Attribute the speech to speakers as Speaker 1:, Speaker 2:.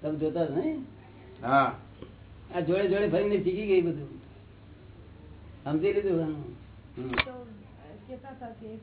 Speaker 1: તમે જોતા હતા ને?
Speaker 2: હા.
Speaker 1: આ જોડે જોડે ફરીને શીખી ગઈ બધું. સમજી લીધું આનું.
Speaker 3: હતા કે